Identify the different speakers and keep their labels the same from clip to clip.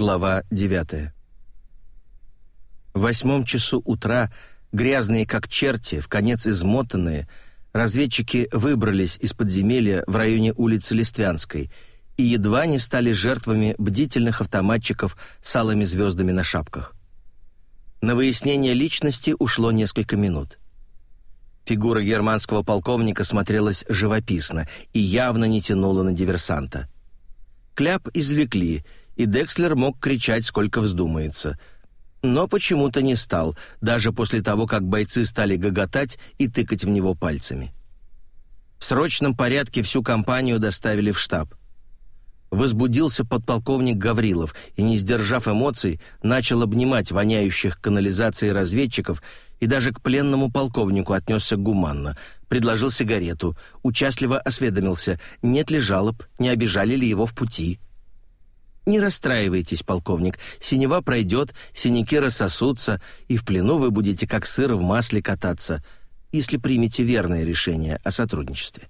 Speaker 1: Глава 9. В восьмом часу утра, грязные как черти, в конец измотанные, разведчики выбрались из подземелья в районе улицы Листвянской и едва не стали жертвами бдительных автоматчиков с алыми звездами на шапках. На выяснение личности ушло несколько минут. Фигура германского полковника смотрелась живописно и явно не тянула на диверсанта. Кляп извлекли — и Декслер мог кричать, сколько вздумается. Но почему-то не стал, даже после того, как бойцы стали гоготать и тыкать в него пальцами. В срочном порядке всю компанию доставили в штаб. Возбудился подполковник Гаврилов и, не сдержав эмоций, начал обнимать воняющих канализацией разведчиков и даже к пленному полковнику отнесся гуманно, предложил сигарету, участливо осведомился, нет ли жалоб, не обижали ли его в пути. Не расстраивайтесь, полковник, синева пройдет, синяки рассосутся, и в плену вы будете как сыр в масле кататься, если примете верное решение о сотрудничестве.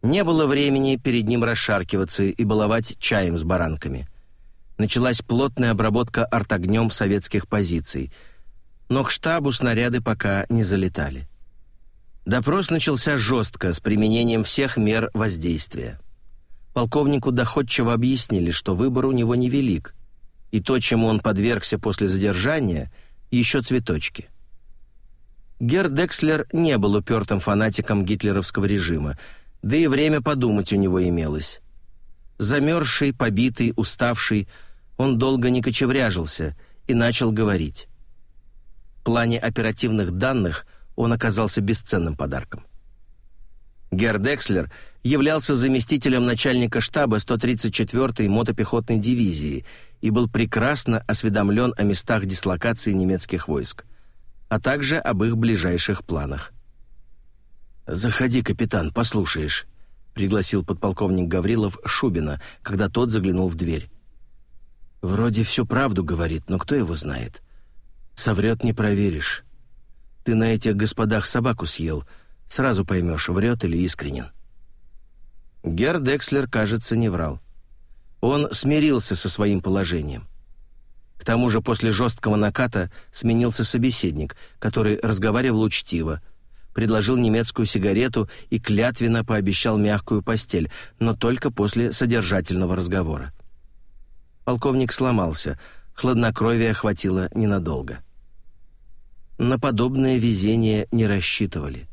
Speaker 1: Не было времени перед ним расшаркиваться и баловать чаем с баранками. Началась плотная обработка артогнем советских позиций, но к штабу снаряды пока не залетали. Допрос начался жестко, с применением всех мер воздействия полковнику доходчиво объяснили, что выбор у него невелик, и то, чему он подвергся после задержания, еще цветочки. Гер Декслер не был упертым фанатиком гитлеровского режима, да и время подумать у него имелось. Замерзший, побитый, уставший, он долго не кочевряжился и начал говорить. В плане оперативных данных он оказался бесценным подарком. Гер Декслер являлся заместителем начальника штаба 134-й мотопехотной дивизии и был прекрасно осведомлен о местах дислокации немецких войск, а также об их ближайших планах. «Заходи, капитан, послушаешь», — пригласил подполковник Гаврилов Шубина, когда тот заглянул в дверь. «Вроде всю правду говорит, но кто его знает? Соврет не проверишь. Ты на этих господах собаку съел — Сразу поймешь, врет или искренен. Гер Декслер, кажется, не врал. Он смирился со своим положением. К тому же после жесткого наката сменился собеседник, который разговаривал учтиво, предложил немецкую сигарету и клятвенно пообещал мягкую постель, но только после содержательного разговора. Полковник сломался, хладнокровия хватило ненадолго. На подобное везение не рассчитывали.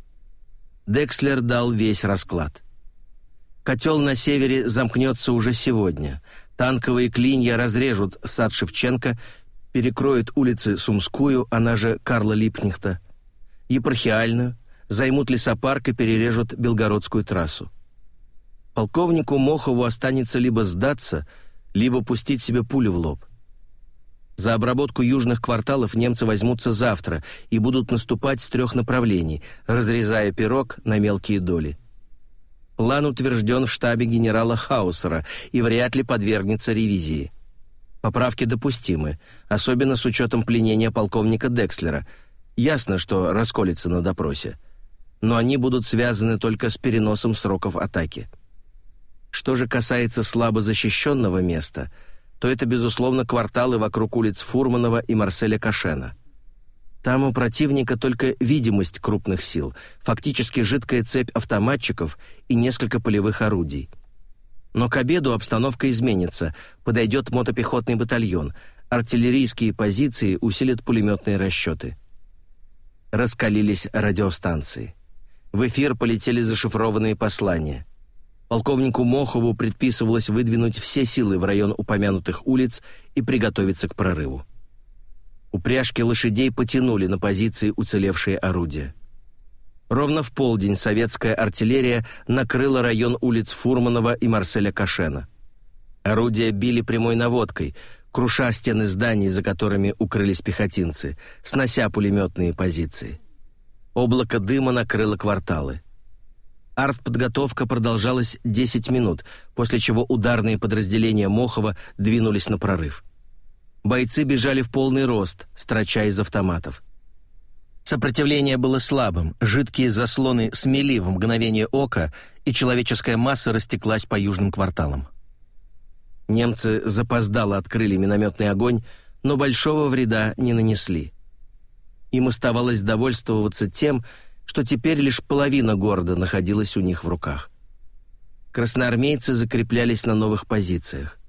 Speaker 1: Декслер дал весь расклад. Котел на севере замкнется уже сегодня. Танковые клинья разрежут сад Шевченко, перекроют улицы Сумскую, она же Карла Липнихта, епархиальную, займут лесопарк и перережут Белгородскую трассу. Полковнику Мохову останется либо сдаться, либо пустить себе пулю в лоб. За обработку южных кварталов немцы возьмутся завтра и будут наступать с трех направлений, разрезая пирог на мелкие доли. План утвержден в штабе генерала Хаусера и вряд ли подвергнется ревизии. Поправки допустимы, особенно с учетом пленения полковника Декслера. Ясно, что расколется на допросе. Но они будут связаны только с переносом сроков атаки. Что же касается слабо защищенного места – то это, безусловно, кварталы вокруг улиц Фурманова и Марселя Кашена. Там у противника только видимость крупных сил, фактически жидкая цепь автоматчиков и несколько полевых орудий. Но к обеду обстановка изменится, подойдет мотопехотный батальон, артиллерийские позиции усилят пулеметные расчеты. Раскалились радиостанции. В эфир полетели зашифрованные послания. Полковнику Мохову предписывалось выдвинуть все силы в район упомянутых улиц и приготовиться к прорыву. Упряжки лошадей потянули на позиции уцелевшие орудия. Ровно в полдень советская артиллерия накрыла район улиц Фурманова и Марселя Кашена. Орудия били прямой наводкой, круша стены зданий, за которыми укрылись пехотинцы, снося пулеметные позиции. Облако дыма накрыло кварталы. Артподготовка продолжалась 10 минут, после чего ударные подразделения Мохова двинулись на прорыв. Бойцы бежали в полный рост, строча из автоматов. Сопротивление было слабым, жидкие заслоны смели в мгновение ока, и человеческая масса растеклась по южным кварталам. Немцы запоздало открыли минометный огонь, но большого вреда не нанесли. Им оставалось довольствоваться тем, что теперь лишь половина города находилась у них в руках. Красноармейцы закреплялись на новых позициях.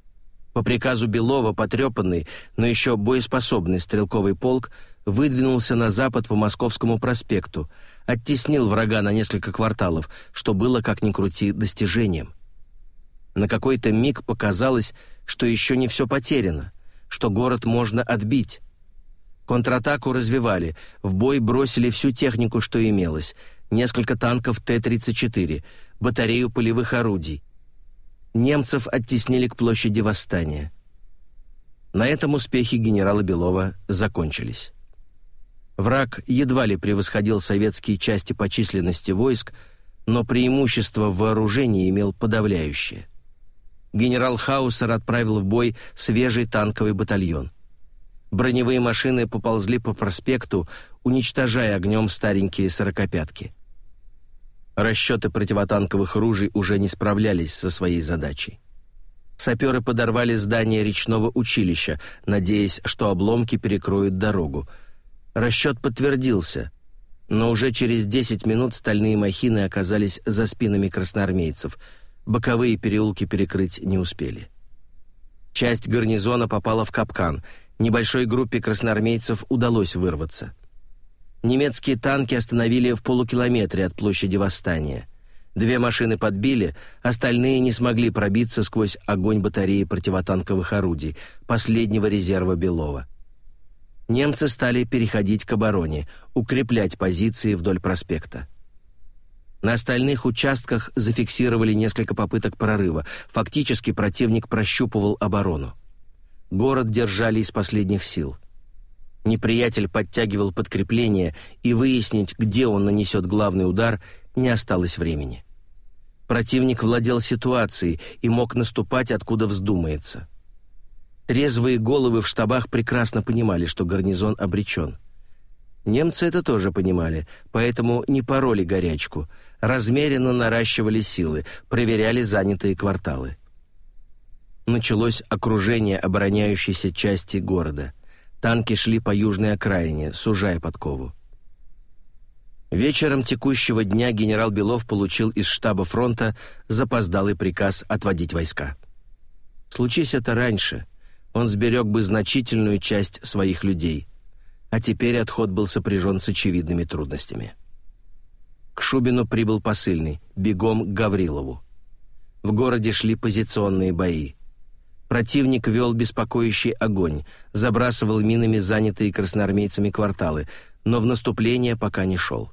Speaker 1: По приказу Белова потрепанный, но еще боеспособный стрелковый полк выдвинулся на запад по Московскому проспекту, оттеснил врага на несколько кварталов, что было, как ни крути, достижением. На какой-то миг показалось, что еще не все потеряно, что город можно отбить. Контратаку развивали, в бой бросили всю технику, что имелось, несколько танков Т-34, батарею полевых орудий. Немцев оттеснили к площади Восстания. На этом успехи генерала Белова закончились. Враг едва ли превосходил советские части по численности войск, но преимущество в вооружении имел подавляющее. Генерал Хаусер отправил в бой свежий танковый батальон. Броневые машины поползли по проспекту, уничтожая огнем старенькие сорокопятки. Расчеты противотанковых ружей уже не справлялись со своей задачей. Саперы подорвали здание речного училища, надеясь, что обломки перекроют дорогу. Расчет подтвердился, но уже через 10 минут стальные махины оказались за спинами красноармейцев. Боковые переулки перекрыть не успели. Часть гарнизона попала в капкан. Небольшой группе красноармейцев удалось вырваться. Немецкие танки остановили в полукилометре от площади Восстания. Две машины подбили, остальные не смогли пробиться сквозь огонь батареи противотанковых орудий, последнего резерва Белова. Немцы стали переходить к обороне, укреплять позиции вдоль проспекта. На остальных участках зафиксировали несколько попыток прорыва. Фактически противник прощупывал оборону. Город держали из последних сил. Неприятель подтягивал подкрепление, и выяснить, где он нанесет главный удар, не осталось времени. Противник владел ситуацией и мог наступать, откуда вздумается. Трезвые головы в штабах прекрасно понимали, что гарнизон обречен. Немцы это тоже понимали, поэтому не пороли горячку, размеренно наращивали силы, проверяли занятые кварталы. Началось окружение обороняющейся части города – Танки шли по южной окраине, сужая подкову. Вечером текущего дня генерал Белов получил из штаба фронта запоздалый приказ отводить войска. Случись это раньше, он сберег бы значительную часть своих людей, а теперь отход был сопряжен с очевидными трудностями. К Шубину прибыл посыльный, бегом к Гаврилову. В городе шли позиционные бои. Противник вел беспокоящий огонь, забрасывал минами занятые красноармейцами кварталы, но в наступление пока не шел.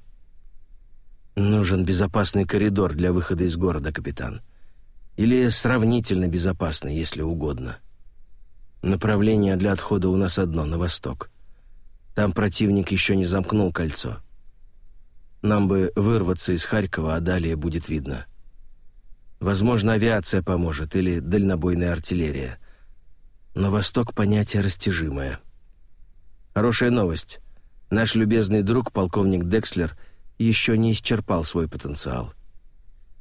Speaker 1: «Нужен безопасный коридор для выхода из города, капитан. Или сравнительно безопасный, если угодно. Направление для отхода у нас одно, на восток. Там противник еще не замкнул кольцо. Нам бы вырваться из Харькова, а далее будет видно». Возможно, авиация поможет или дальнобойная артиллерия. Но Восток — понятие растяжимое. Хорошая новость. Наш любезный друг, полковник Декслер, еще не исчерпал свой потенциал.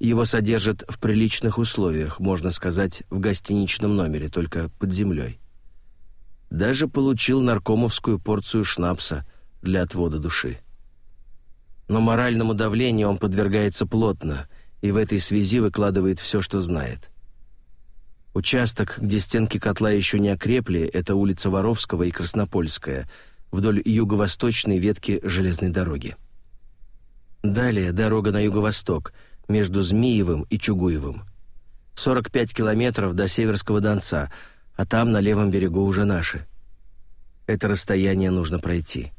Speaker 1: Его содержат в приличных условиях, можно сказать, в гостиничном номере, только под землей. Даже получил наркомовскую порцию шнапса для отвода души. Но моральному давлению он подвергается плотно — и в этой связи выкладывает все, что знает. Участок, где стенки котла еще не окрепли, это улица Воровского и Краснопольская, вдоль юго-восточной ветки железной дороги. Далее дорога на юго-восток, между Змиевым и Чугуевым. 45 километров до Северского Донца, а там на левом берегу уже наши. Это расстояние нужно пройти.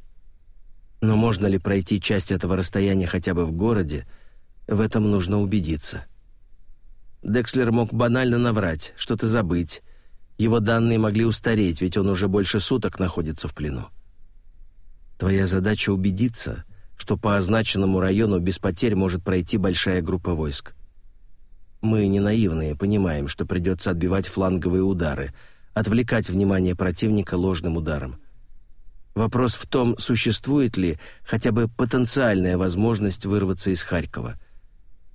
Speaker 1: Но можно ли пройти часть этого расстояния хотя бы в городе, в этом нужно убедиться. Декслер мог банально наврать, что-то забыть. Его данные могли устареть, ведь он уже больше суток находится в плену. Твоя задача убедиться, что по означенному району без потерь может пройти большая группа войск. Мы не наивные, понимаем, что придется отбивать фланговые удары, отвлекать внимание противника ложным ударом. Вопрос в том, существует ли хотя бы потенциальная возможность вырваться из Харькова –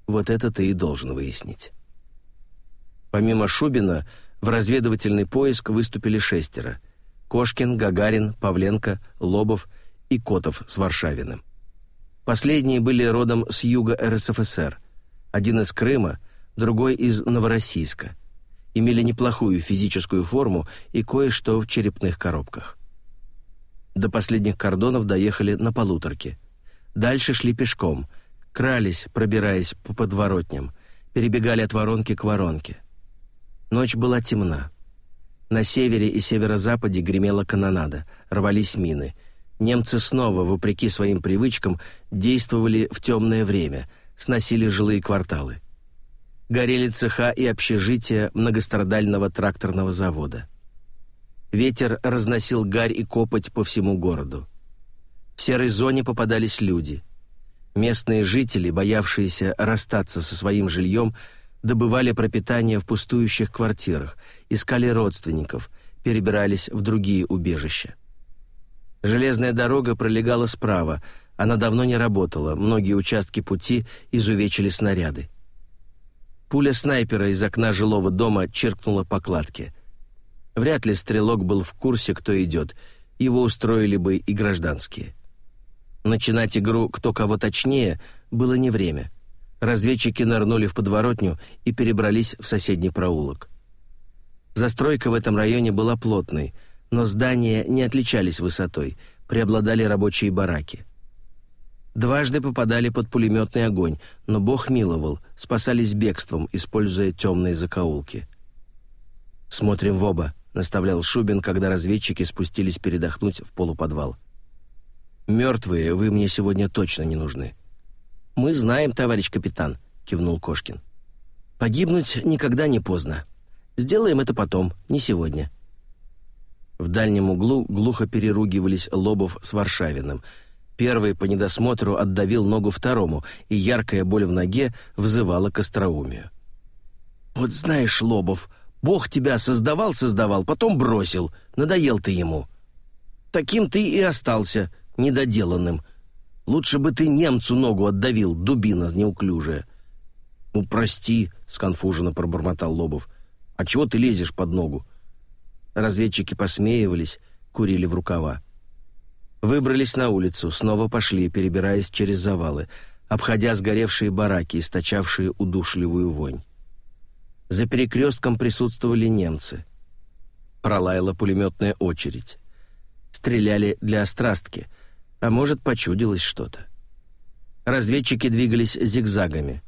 Speaker 1: вот это ты и должен выяснить. Помимо Шубина, В разведывательный поиск выступили шестеро – Кошкин, Гагарин, Павленко, Лобов и Котов с Варшавиным. Последние были родом с юга РСФСР. Один из Крыма, другой из Новороссийска. Имели неплохую физическую форму и кое-что в черепных коробках. До последних кордонов доехали на полуторке. Дальше шли пешком, крались, пробираясь по подворотням, перебегали от воронки к воронке. Ночь была темна. На севере и северо-западе гремела канонада, рвались мины. Немцы снова, вопреки своим привычкам, действовали в темное время, сносили жилые кварталы. Горели цеха и общежития многострадального тракторного завода. Ветер разносил гарь и копоть по всему городу. В серой зоне попадались люди. Местные жители, боявшиеся расстаться со своим жильем, добывали пропитание в пустующих квартирах, искали родственников, перебирались в другие убежища. Железная дорога пролегала справа, она давно не работала, многие участки пути изувечили снаряды. Пуля снайпера из окна жилого дома чиркнула по кладке. Вряд ли стрелок был в курсе, кто идет. Его устроили бы и гражданские. Начинать игру «кто кого точнее» было не время. Разведчики нырнули в подворотню и перебрались в соседний проулок. Застройка в этом районе была плотной, но здания не отличались высотой, преобладали рабочие бараки. Дважды попадали под пулеметный огонь, но Бог миловал, спасались бегством, используя темные закоулки. «Смотрим в оба», — наставлял Шубин, когда разведчики спустились передохнуть в полуподвал. «Мертвые вы мне сегодня точно не нужны». «Мы знаем, товарищ капитан», — кивнул Кошкин. «Погибнуть никогда не поздно. Сделаем это потом, не сегодня». В дальнем углу глухо переругивались Лобов с Варшавиным. Первый по недосмотру отдавил ногу второму, и яркая боль в ноге взывала к остроумию. «Вот знаешь, Лобов, Бог тебя создавал-создавал, потом бросил. Надоел ты ему. Таким ты и остался, недоделанным. Лучше бы ты немцу ногу отдавил, дубина неуклюжая». «Ну, прости», — сконфуженно пробормотал Лобов. «А чего ты лезешь под ногу?» Разведчики посмеивались, курили в рукава. Выбрались на улицу, снова пошли, перебираясь через завалы, обходя сгоревшие бараки, источавшие удушливую вонь. За перекрестком присутствовали немцы. Пролаяла пулеметная очередь. Стреляли для острастки, а может, почудилось что-то. Разведчики двигались зигзагами.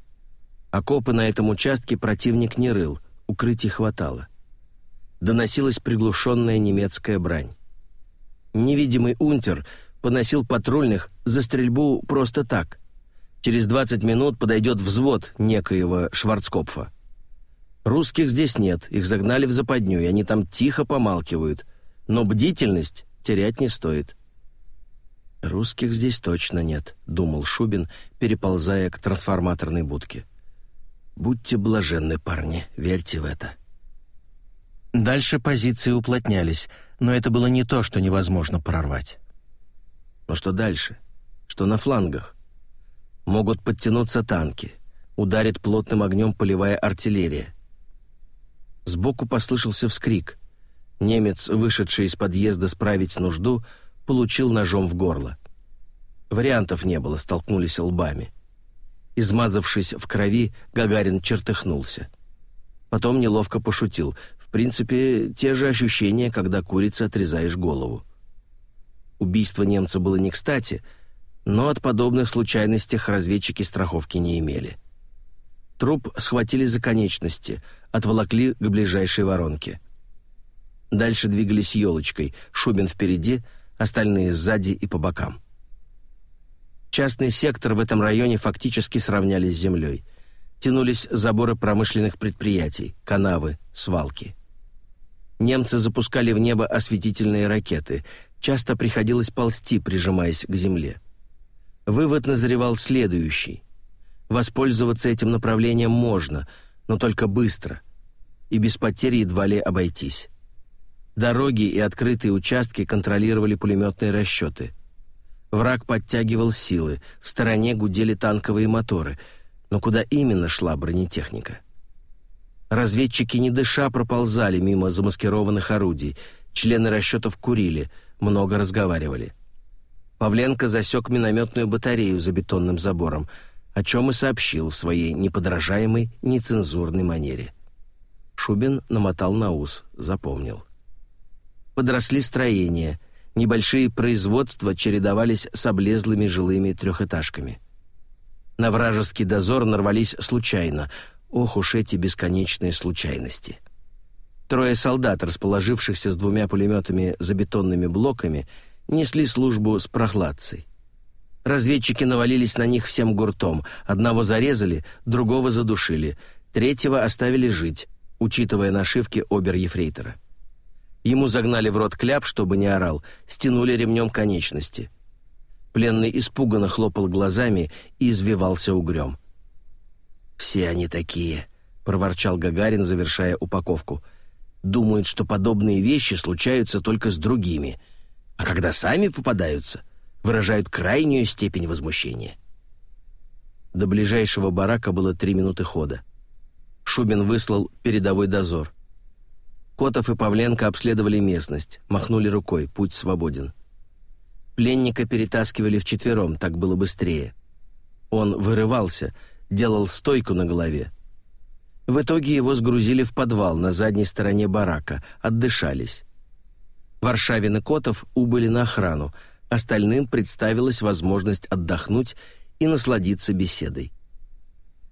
Speaker 1: Окопы на этом участке противник не рыл, укрытий хватало. Доносилась приглушенная немецкая брань. Невидимый унтер поносил патрульных за стрельбу просто так. Через 20 минут подойдет взвод некоего Шварцкопфа. Русских здесь нет, их загнали в западню, и они там тихо помалкивают. Но бдительность терять не стоит. «Русских здесь точно нет», — думал Шубин, переползая к трансформаторной будке. «Будьте блаженны, парни, верьте в это». Дальше позиции уплотнялись, но это было не то, что невозможно прорвать. Но что дальше? Что на флангах? Могут подтянуться танки, ударит плотным огнем полевая артиллерия. Сбоку послышался вскрик. Немец, вышедший из подъезда справить нужду, получил ножом в горло. Вариантов не было, столкнулись лбами. Измазавшись в крови, Гагарин чертыхнулся. Потом неловко пошутил. В принципе, те же ощущения, когда курице отрезаешь голову. Убийство немца было не кстати, но от подобных случайностей разведчики страховки не имели. Труп схватили за конечности, отволокли к ближайшей воронке. Дальше двигались елочкой, Шубин впереди, остальные сзади и по бокам. Частный сектор в этом районе фактически сравнялись с землей. Тянулись заборы промышленных предприятий, канавы, свалки. Немцы запускали в небо осветительные ракеты. Часто приходилось ползти, прижимаясь к земле. Вывод назревал следующий. Воспользоваться этим направлением можно, но только быстро. И без потерь едва ли обойтись. Дороги и открытые участки контролировали пулеметные расчеты. Враг подтягивал силы, в стороне гудели танковые моторы, но куда именно шла бронетехника? Разведчики не дыша проползали мимо замаскированных орудий, члены расчетов курили, много разговаривали. Павленко засек минометную батарею за бетонным забором, о чем и сообщил в своей неподражаемой, нецензурной манере. Шубин намотал на ус, запомнил. Подросли строения, небольшие производства чередовались с облезлыми жилыми трехэтажками. На вражеский дозор нарвались случайно, Ох уж эти бесконечные случайности. Трое солдат, расположившихся с двумя пулеметами за бетонными блоками, несли службу с прохладцей. Разведчики навалились на них всем гуртом. Одного зарезали, другого задушили, третьего оставили жить, учитывая нашивки обер-ефрейтора. Ему загнали в рот кляп, чтобы не орал, стянули ремнем конечности. Пленный испуганно хлопал глазами и извивался угрем. «Все они такие», — проворчал Гагарин, завершая упаковку. «Думают, что подобные вещи случаются только с другими, а когда сами попадаются, выражают крайнюю степень возмущения». До ближайшего барака было три минуты хода. Шубин выслал передовой дозор. Котов и Павленко обследовали местность, махнули рукой, путь свободен. Пленника перетаскивали вчетвером, так было быстрее. Он вырывался — делал стойку на голове. В итоге его сгрузили в подвал на задней стороне барака, отдышались. Варшавин и Котов убыли на охрану, остальным представилась возможность отдохнуть и насладиться беседой.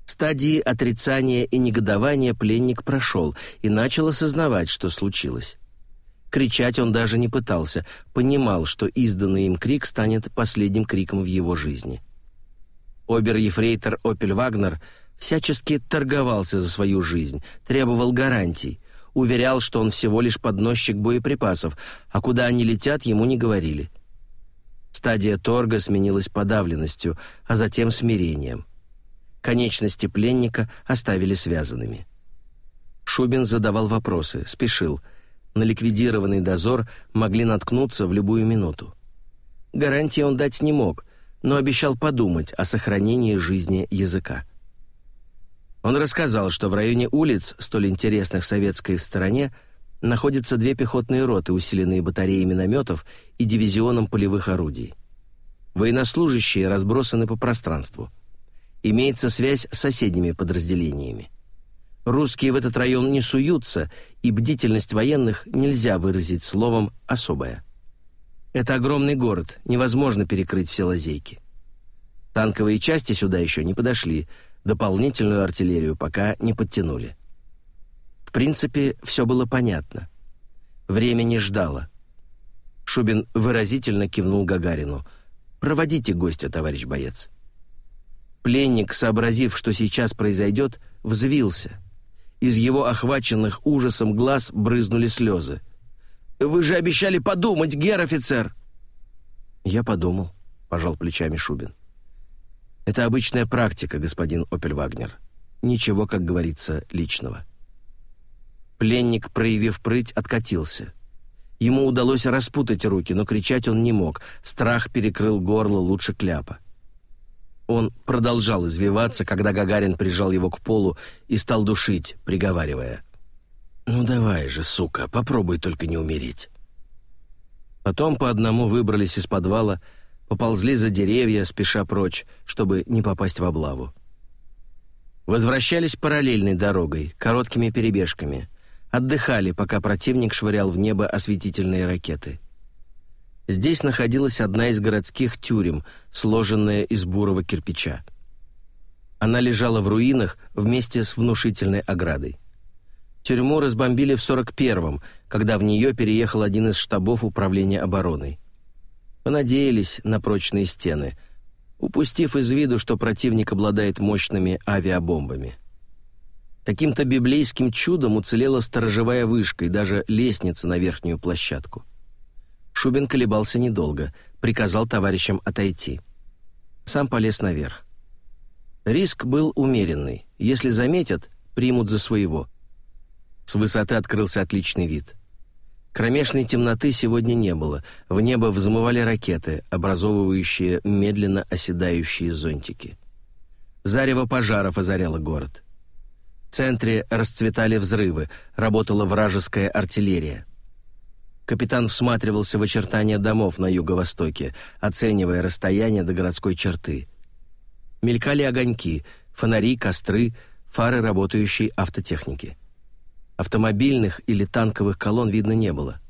Speaker 1: Стадии отрицания и негодования пленник прошел и начал осознавать, что случилось. Кричать он даже не пытался, понимал, что изданный им крик станет последним криком в его жизни. Обер-ефрейтор Опель Вагнер всячески торговался за свою жизнь, требовал гарантий, уверял, что он всего лишь подносчик боеприпасов, а куда они летят, ему не говорили. Стадия торга сменилась подавленностью, а затем смирением. Конечности пленника оставили связанными. Шубин задавал вопросы, спешил. На ликвидированный дозор могли наткнуться в любую минуту. Гарантии он дать не мог, но обещал подумать о сохранении жизни языка. Он рассказал, что в районе улиц, столь интересных советской стороне, находятся две пехотные роты, усиленные батареей минометов и дивизионом полевых орудий. Военнослужащие разбросаны по пространству. Имеется связь с соседними подразделениями. Русские в этот район не суются, и бдительность военных нельзя выразить словом «особая». Это огромный город, невозможно перекрыть все лазейки. Танковые части сюда еще не подошли, дополнительную артиллерию пока не подтянули. В принципе, все было понятно. Время не ждало. Шубин выразительно кивнул Гагарину. «Проводите гостя, товарищ боец». Пленник, сообразив, что сейчас произойдет, взвился. Из его охваченных ужасом глаз брызнули слезы. Вы же обещали подумать, гер-офицер!» «Я подумал», — пожал плечами Шубин. «Это обычная практика, господин Опель-Вагнер. Ничего, как говорится, личного». Пленник, проявив прыть, откатился. Ему удалось распутать руки, но кричать он не мог. Страх перекрыл горло лучше кляпа. Он продолжал извиваться, когда Гагарин прижал его к полу и стал душить, приговаривая — «Ну давай же, сука, попробуй только не умереть». Потом по одному выбрались из подвала, поползли за деревья, спеша прочь, чтобы не попасть в облаву. Возвращались параллельной дорогой, короткими перебежками. Отдыхали, пока противник швырял в небо осветительные ракеты. Здесь находилась одна из городских тюрем, сложенная из бурого кирпича. Она лежала в руинах вместе с внушительной оградой. Тюрьму разбомбили в 41-м, когда в нее переехал один из штабов управления обороной. Понадеялись на прочные стены, упустив из виду, что противник обладает мощными авиабомбами. Каким-то библейским чудом уцелела сторожевая вышка и даже лестница на верхнюю площадку. Шубин колебался недолго, приказал товарищам отойти. Сам полез наверх. Риск был умеренный. Если заметят, примут за своего. С высоты открылся отличный вид. Кромешной темноты сегодня не было. В небо взмывали ракеты, образовывающие медленно оседающие зонтики. Зарево пожаров озаряло город. В центре расцветали взрывы, работала вражеская артиллерия. Капитан всматривался в очертания домов на юго-востоке, оценивая расстояние до городской черты. Мелькали огоньки, фонари, костры, фары работающей автотехники. Автомобильных или танковых колонн видно не было.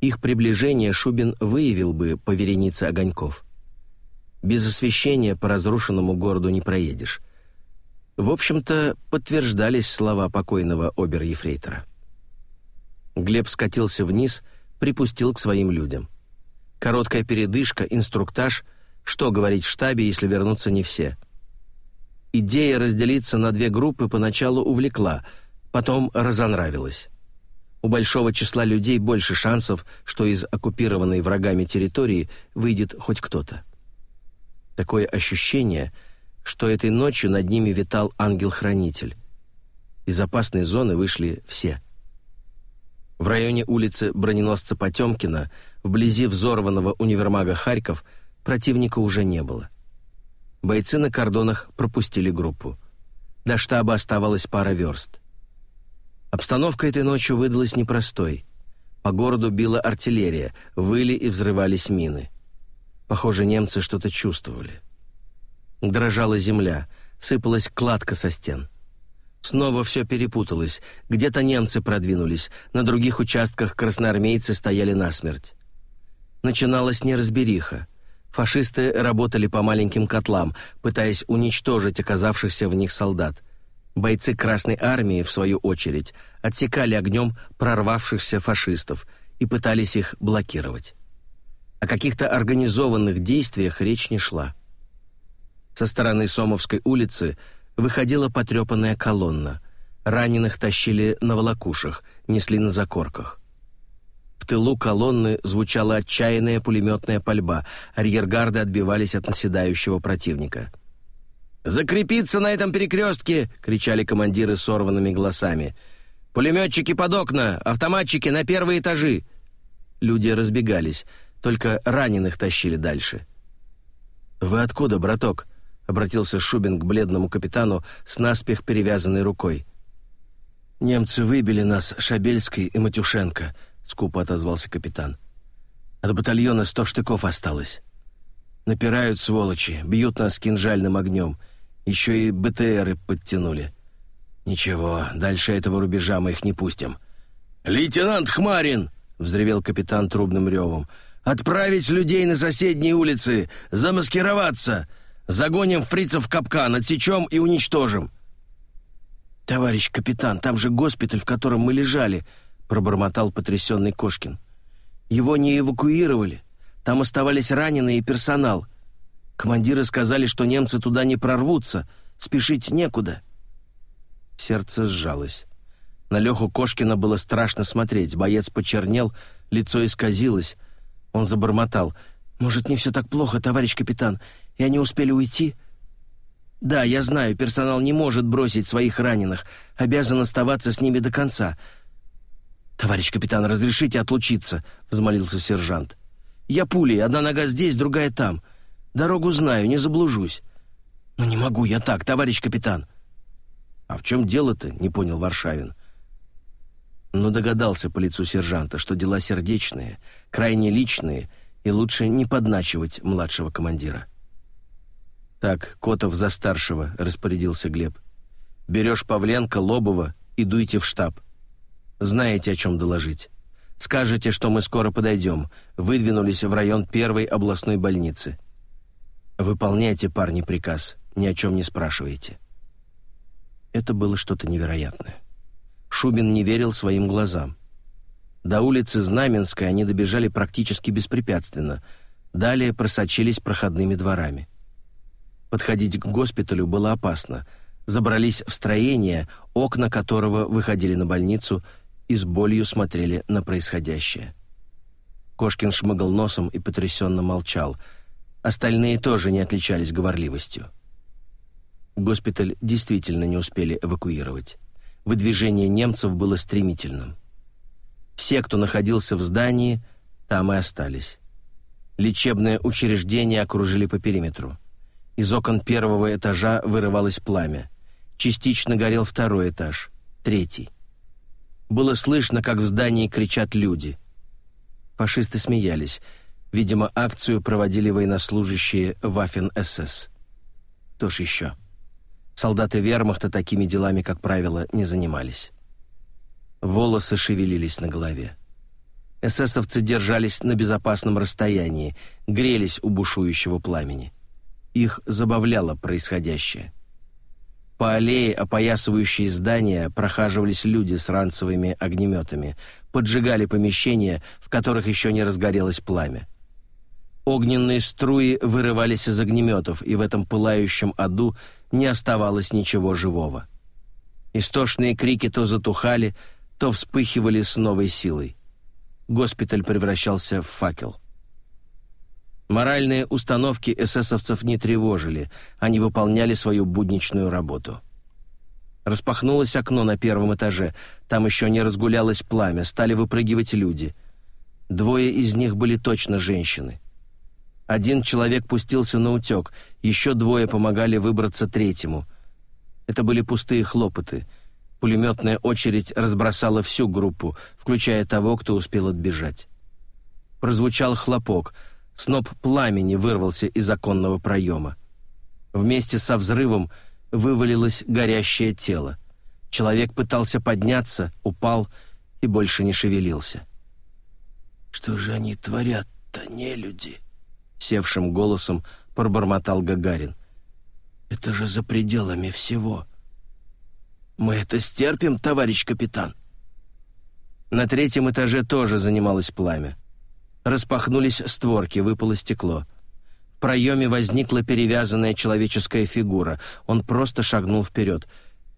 Speaker 1: Их приближение Шубин выявил бы по веренице огоньков. Без освещения по разрушенному городу не проедешь. В общем-то, подтверждались слова покойного обер-ефрейтора. Глеб скатился вниз, припустил к своим людям. Короткая передышка, инструктаж, что говорить в штабе, если вернутся не все. Идея разделиться на две группы поначалу увлекла, потом разонравилась. У большого числа людей больше шансов, что из оккупированной врагами территории выйдет хоть кто-то. Такое ощущение, что этой ночью над ними витал ангел-хранитель. Из опасной зоны вышли все. В районе улицы броненосца Потемкина, вблизи взорванного универмага Харьков, противника уже не было. Бойцы на кордонах пропустили группу. До штаба оставалось пара верст. Обстановка этой ночью выдалась непростой. По городу била артиллерия, выли и взрывались мины. Похоже, немцы что-то чувствовали. Дрожала земля, сыпалась кладка со стен. Снова все перепуталось. Где-то немцы продвинулись, на других участках красноармейцы стояли насмерть. Начиналась неразбериха. Фашисты работали по маленьким котлам, пытаясь уничтожить оказавшихся в них солдат – Бойцы Красной Армии, в свою очередь, отсекали огнем прорвавшихся фашистов и пытались их блокировать. О каких-то организованных действиях речь не шла. Со стороны Сомовской улицы выходила потрепанная колонна. Раненых тащили на волокушах, несли на закорках. В тылу колонны звучала отчаянная пулеметная пальба, арьергарды отбивались от наседающего противника — «Закрепиться на этом перекрестке!» — кричали командиры сорванными голосами. «Пулеметчики под окна! Автоматчики на первые этажи!» Люди разбегались, только раненых тащили дальше. «Вы откуда, браток?» — обратился Шубин к бледному капитану с наспех перевязанной рукой. «Немцы выбили нас, Шабельской и Матюшенко», — скупо отозвался капитан. «От батальона сто штыков осталось. Напирают, сволочи, бьют нас кинжальным огнем. Еще и БТРы подтянули. Ничего, дальше этого рубежа мы их не пустим. «Лейтенант Хмарин!» — взревел капитан трубным ревом. «Отправить людей на соседние улицы! Замаскироваться! Загоним фрицев в капкан, отсечем и уничтожим!» «Товарищ капитан, там же госпиталь, в котором мы лежали!» — пробормотал потрясенный Кошкин. «Его не эвакуировали. Там оставались раненые и персонал. Командиры сказали, что немцы туда не прорвутся, спешить некуда. Сердце сжалось. На Леху Кошкина было страшно смотреть. Боец почернел, лицо исказилось. Он забормотал. «Может, не все так плохо, товарищ капитан, и они успели уйти?» «Да, я знаю, персонал не может бросить своих раненых, обязан оставаться с ними до конца». «Товарищ капитан, разрешите отлучиться?» — взмолился сержант. «Я пулей, одна нога здесь, другая там. Дорогу знаю, не заблужусь. Но не могу я так, товарищ капитан. А в чем дело-то, не понял Варшавин. Но догадался по лицу сержанта, что дела сердечные, крайне личные, и лучше не подначивать младшего командира. «Так, Котов за старшего», — распорядился Глеб. «Берешь Павленко, Лобова и дуйте в штаб. Знаете, о чем доложить. Скажете, что мы скоро подойдем. Выдвинулись в район первой областной больницы. Выполняйте, парни, приказ, ни о чем не спрашивайте. Это было что-то невероятное. Шубин не верил своим глазам. До улицы Знаменской они добежали практически беспрепятственно, далее просочились проходными дворами. Подходить к госпиталю было опасно. Забрались в строение, окна которого выходили на больницу и с болью смотрели на происходящее. Кошкин шмыгал носом и потрясенно молчал — Остальные тоже не отличались говорливостью. Госпиталь действительно не успели эвакуировать. Выдвижение немцев было стремительным. Все, кто находился в здании, там и остались. Лечебное учреждение окружили по периметру. Из окон первого этажа вырывалось пламя. Частично горел второй этаж, третий. Было слышно, как в здании кричат люди. Фашисты смеялись. Видимо, акцию проводили военнослужащие Ваффен-СС. То ж еще. Солдаты вермахта такими делами, как правило, не занимались. Волосы шевелились на голове. Эсэсовцы держались на безопасном расстоянии, грелись у бушующего пламени. Их забавляло происходящее. По аллее, опоясывающей здания, прохаживались люди с ранцевыми огнеметами, поджигали помещения, в которых еще не разгорелось пламя. Огненные струи вырывались из огнеметов, и в этом пылающем аду не оставалось ничего живого. Истошные крики то затухали, то вспыхивали с новой силой госпиталь превращался в факел. Моральные установки эсэсовцев не тревожили, они выполняли свою будничную работу. Распахнулось окно на первом этаже, там еще не разгулялось пламя, стали выпрыгивать люди. Двое из них были точно женщины. Один человек пустился на утек, еще двое помогали выбраться третьему. Это были пустые хлопоты — Пулеметная очередь разбросала всю группу, включая того, кто успел отбежать. Прозвучал хлопок. Сноп пламени вырвался из оконного проема. Вместе со взрывом вывалилось горящее тело. Человек пытался подняться, упал и больше не шевелился.
Speaker 2: «Что же они творят-то, не люди?»
Speaker 1: — севшим голосом пробормотал Гагарин.
Speaker 2: «Это же за пределами всего. Мы это стерпим, товарищ капитан.
Speaker 1: На третьем этаже тоже занималось пламя. Распахнулись створки, выпало стекло. В проеме возникла перевязанная человеческая фигура. Он просто шагнул вперед.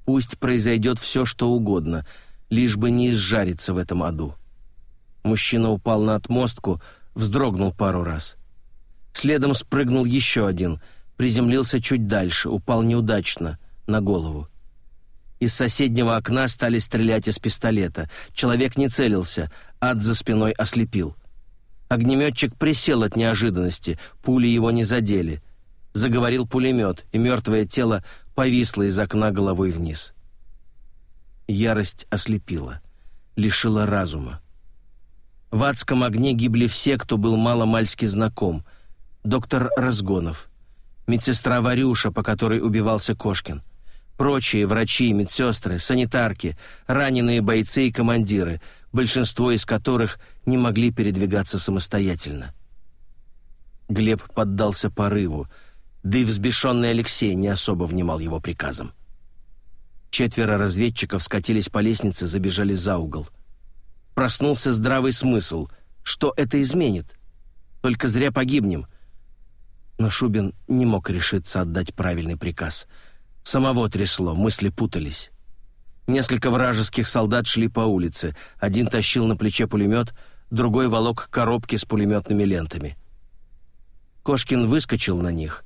Speaker 1: Пусть произойдет все, что угодно, лишь бы не изжариться в этом аду. Мужчина упал на отмостку, вздрогнул пару раз. Следом спрыгнул еще один, приземлился чуть дальше, упал неудачно, на голову. Из соседнего окна стали стрелять из пистолета. Человек не целился, ад за спиной ослепил. Огнеметчик присел от неожиданности, пули его не задели. Заговорил пулемет, и мертвое тело повисло из окна головой вниз. Ярость ослепила, лишила разума. В адском огне гибли все, кто был мало-мальски знаком. Доктор Разгонов, медсестра Варюша, по которой убивался Кошкин — Прочие врачи, медсестры, санитарки, раненые бойцы и командиры, большинство из которых не могли передвигаться самостоятельно. Глеб поддался порыву, да и взбешенный Алексей не особо внимал его приказам. Четверо разведчиков скатились по лестнице, забежали за угол. Проснулся здравый смысл. Что это изменит? Только зря погибнем. Но Шубин не мог решиться отдать правильный приказ — Самого трясло, мысли путались. Несколько вражеских солдат шли по улице. Один тащил на плече пулемет, другой волок коробки с пулеметными лентами. Кошкин выскочил на них,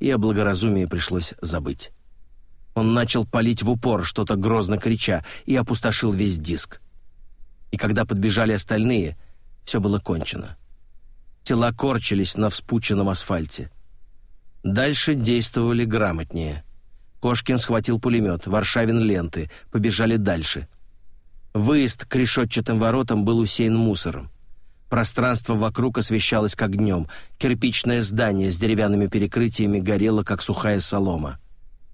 Speaker 1: и о благоразумии пришлось забыть. Он начал палить в упор, что-то грозно крича, и опустошил весь диск. И когда подбежали остальные, все было кончено. Тела корчились на вспученном асфальте. Дальше действовали грамотнее — Кошкин схватил пулемет, Варшавин ленты, побежали дальше. Выезд к решетчатым воротам был усеян мусором. Пространство вокруг освещалось как днем. Кирпичное здание с деревянными перекрытиями горело, как сухая солома.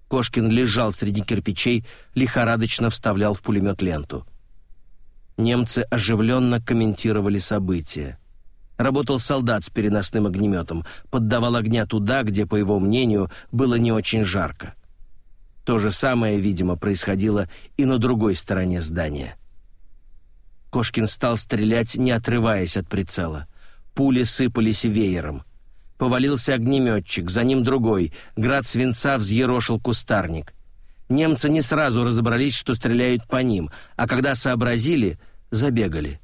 Speaker 1: Кошкин лежал среди кирпичей, лихорадочно вставлял в пулемет ленту. Немцы оживленно комментировали события. Работал солдат с переносным огнеметом, поддавал огня туда, где, по его мнению, было не очень жарко. То же самое, видимо, происходило и на другой стороне здания. Кошкин стал стрелять, не отрываясь от прицела. Пули сыпались веером. Повалился огнеметчик, за ним другой. Град свинца взъерошил кустарник. Немцы не сразу разобрались, что стреляют по ним, а когда сообразили, забегали.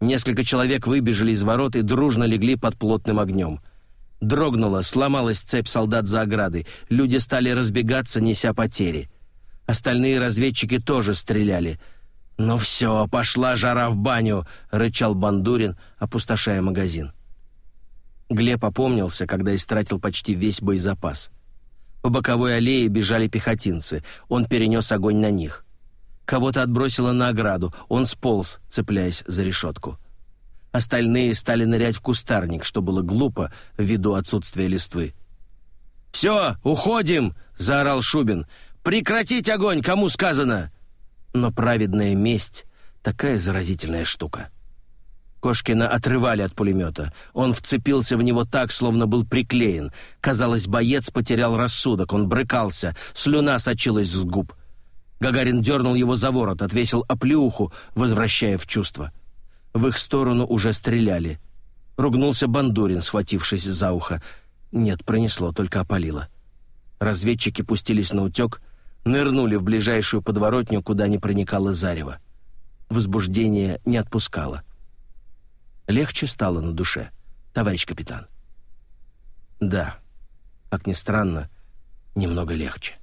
Speaker 1: Несколько человек выбежали из ворот и дружно легли под плотным огнем — Дрогнула, сломалась цепь солдат за оградой. Люди стали разбегаться, неся потери. Остальные разведчики тоже стреляли. «Ну все, пошла жара в баню!» — рычал Бандурин, опустошая магазин. Глеб опомнился, когда истратил почти весь боезапас. По боковой аллее бежали пехотинцы. Он перенес огонь на них. Кого-то отбросило на ограду. Он сполз, цепляясь за решетку. Остальные стали нырять в кустарник, что было глупо ввиду отсутствия листвы. «Все, уходим!» — заорал Шубин. «Прекратить огонь, кому сказано!» Но праведная месть — такая заразительная штука. Кошкина отрывали от пулемета. Он вцепился в него так, словно был приклеен. Казалось, боец потерял рассудок. Он брыкался, слюна сочилась с губ. Гагарин дернул его за ворот, отвесил оплеуху, возвращая в чувство. В их сторону уже стреляли. Ругнулся Бандурин, схватившись за ухо. Нет, пронесло, только опалило. Разведчики пустились на утек, нырнули в ближайшую подворотню, куда не проникало зарево. Возбуждение не отпускало. — Легче стало на душе, товарищ капитан. Да, как ни странно, немного легче.